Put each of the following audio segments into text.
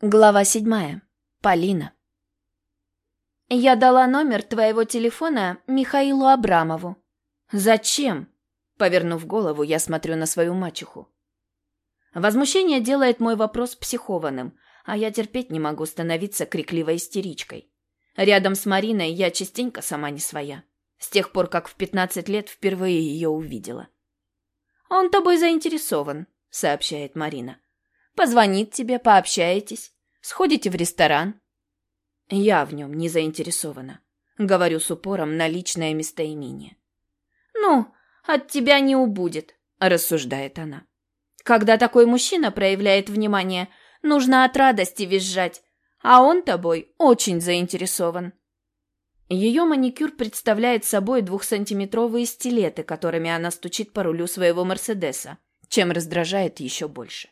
Глава седьмая. Полина. Я дала номер твоего телефона Михаилу Абрамову. Зачем? Повернув голову, я смотрю на свою мачеху. Возмущение делает мой вопрос психованным, а я терпеть не могу становиться крикливой истеричкой. Рядом с Мариной я частенько сама не своя. С тех пор, как в 15 лет впервые ее увидела. «Он тобой заинтересован», — сообщает Марина. Позвонит тебе, пообщаетесь, сходите в ресторан. Я в нем не заинтересована. Говорю с упором на личное местоимение. Ну, от тебя не убудет, рассуждает она. Когда такой мужчина проявляет внимание, нужно от радости визжать, а он тобой очень заинтересован. Ее маникюр представляет собой двухсантиметровые стилеты, которыми она стучит по рулю своего Мерседеса, чем раздражает еще больше.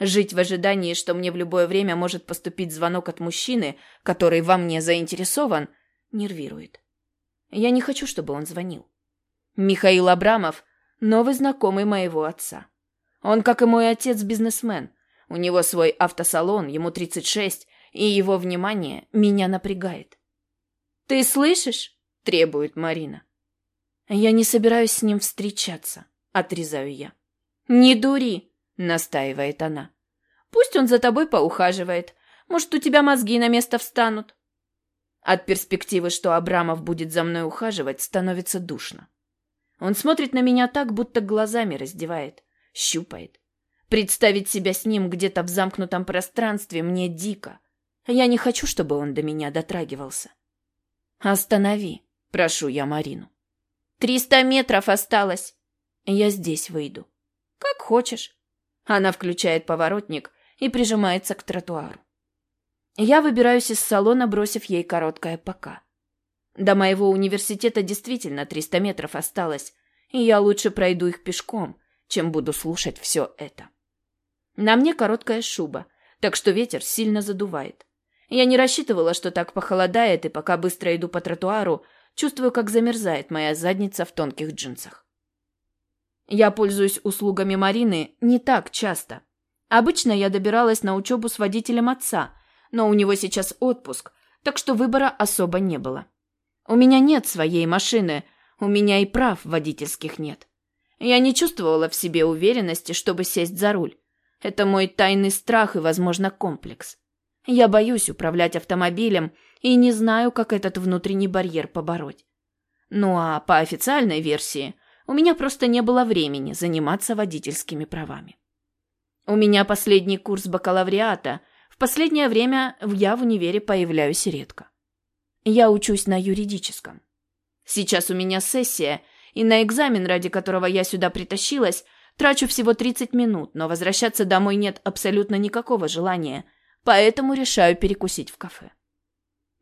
Жить в ожидании, что мне в любое время может поступить звонок от мужчины, который во мне заинтересован, нервирует. Я не хочу, чтобы он звонил. Михаил Абрамов – новый знакомый моего отца. Он, как и мой отец, бизнесмен. У него свой автосалон, ему 36, и его внимание меня напрягает. «Ты слышишь?» – требует Марина. «Я не собираюсь с ним встречаться», – отрезаю я. «Не дури!» Настаивает она. Пусть он за тобой поухаживает. Может, у тебя мозги на место встанут. От перспективы, что Абрамов будет за мной ухаживать, становится душно. Он смотрит на меня так, будто глазами раздевает, щупает. Представить себя с ним где-то в замкнутом пространстве мне дико. Я не хочу, чтобы он до меня дотрагивался. «Останови», — прошу я Марину. «Триста метров осталось». «Я здесь выйду». «Как хочешь». Она включает поворотник и прижимается к тротуару. Я выбираюсь из салона, бросив ей короткое «пока». До моего университета действительно 300 метров осталось, и я лучше пройду их пешком, чем буду слушать все это. На мне короткая шуба, так что ветер сильно задувает. Я не рассчитывала, что так похолодает, и пока быстро иду по тротуару, чувствую, как замерзает моя задница в тонких джинсах. Я пользуюсь услугами Марины не так часто. Обычно я добиралась на учебу с водителем отца, но у него сейчас отпуск, так что выбора особо не было. У меня нет своей машины, у меня и прав водительских нет. Я не чувствовала в себе уверенности, чтобы сесть за руль. Это мой тайный страх и, возможно, комплекс. Я боюсь управлять автомобилем и не знаю, как этот внутренний барьер побороть. Ну а по официальной версии – у меня просто не было времени заниматься водительскими правами. У меня последний курс бакалавриата. В последнее время я в универе появляюсь редко. Я учусь на юридическом. Сейчас у меня сессия, и на экзамен, ради которого я сюда притащилась, трачу всего 30 минут, но возвращаться домой нет абсолютно никакого желания, поэтому решаю перекусить в кафе.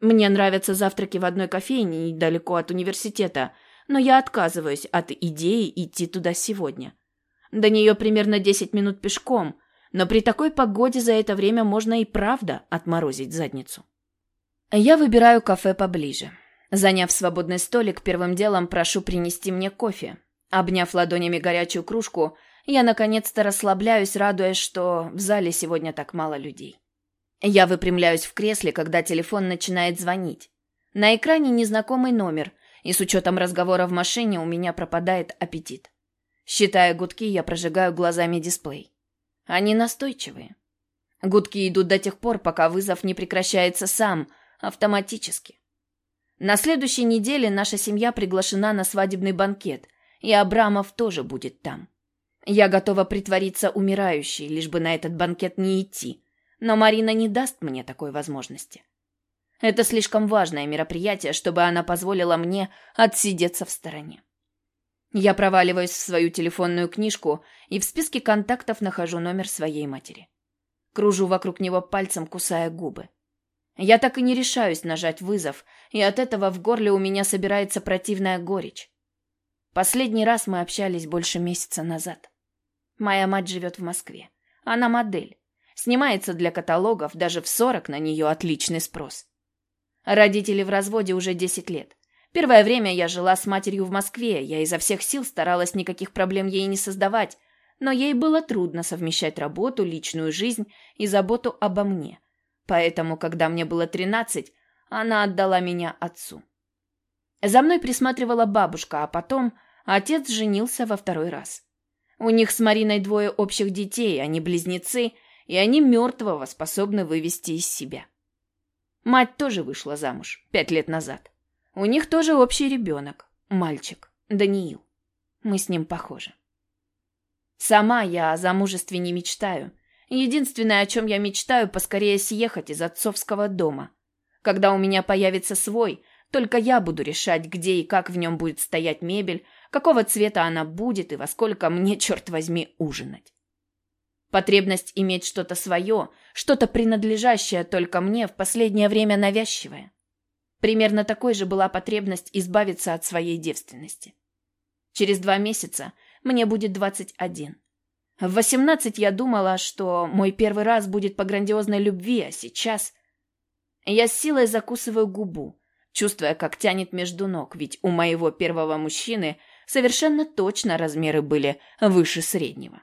Мне нравятся завтраки в одной кофейне недалеко от университета – но я отказываюсь от идеи идти туда сегодня. До нее примерно 10 минут пешком, но при такой погоде за это время можно и правда отморозить задницу. Я выбираю кафе поближе. Заняв свободный столик, первым делом прошу принести мне кофе. Обняв ладонями горячую кружку, я наконец-то расслабляюсь, радуясь, что в зале сегодня так мало людей. Я выпрямляюсь в кресле, когда телефон начинает звонить. На экране незнакомый номер – и с учетом разговора в машине у меня пропадает аппетит. Считая гудки, я прожигаю глазами дисплей. Они настойчивые. Гудки идут до тех пор, пока вызов не прекращается сам, автоматически. На следующей неделе наша семья приглашена на свадебный банкет, и Абрамов тоже будет там. Я готова притвориться умирающей, лишь бы на этот банкет не идти, но Марина не даст мне такой возможности. Это слишком важное мероприятие, чтобы она позволила мне отсидеться в стороне. Я проваливаюсь в свою телефонную книжку и в списке контактов нахожу номер своей матери. Кружу вокруг него пальцем, кусая губы. Я так и не решаюсь нажать вызов, и от этого в горле у меня собирается противная горечь. Последний раз мы общались больше месяца назад. Моя мать живет в Москве. Она модель. Снимается для каталогов, даже в сорок на нее отличный спрос. Родители в разводе уже 10 лет. Первое время я жила с матерью в Москве, я изо всех сил старалась никаких проблем ей не создавать, но ей было трудно совмещать работу, личную жизнь и заботу обо мне. Поэтому, когда мне было 13, она отдала меня отцу. За мной присматривала бабушка, а потом отец женился во второй раз. У них с Мариной двое общих детей, они близнецы, и они мертвого способны вывести из себя. Мать тоже вышла замуж пять лет назад. У них тоже общий ребенок, мальчик, Даниил. Мы с ним похожи. Сама я о замужестве не мечтаю. Единственное, о чем я мечтаю, поскорее съехать из отцовского дома. Когда у меня появится свой, только я буду решать, где и как в нем будет стоять мебель, какого цвета она будет и во сколько мне, черт возьми, ужинать. Потребность иметь что-то свое, что-то принадлежащее только мне, в последнее время навязчивая. Примерно такой же была потребность избавиться от своей девственности. Через два месяца мне будет 21. В 18 я думала, что мой первый раз будет по грандиозной любви, а сейчас... Я с силой закусываю губу, чувствуя, как тянет между ног, ведь у моего первого мужчины совершенно точно размеры были выше среднего.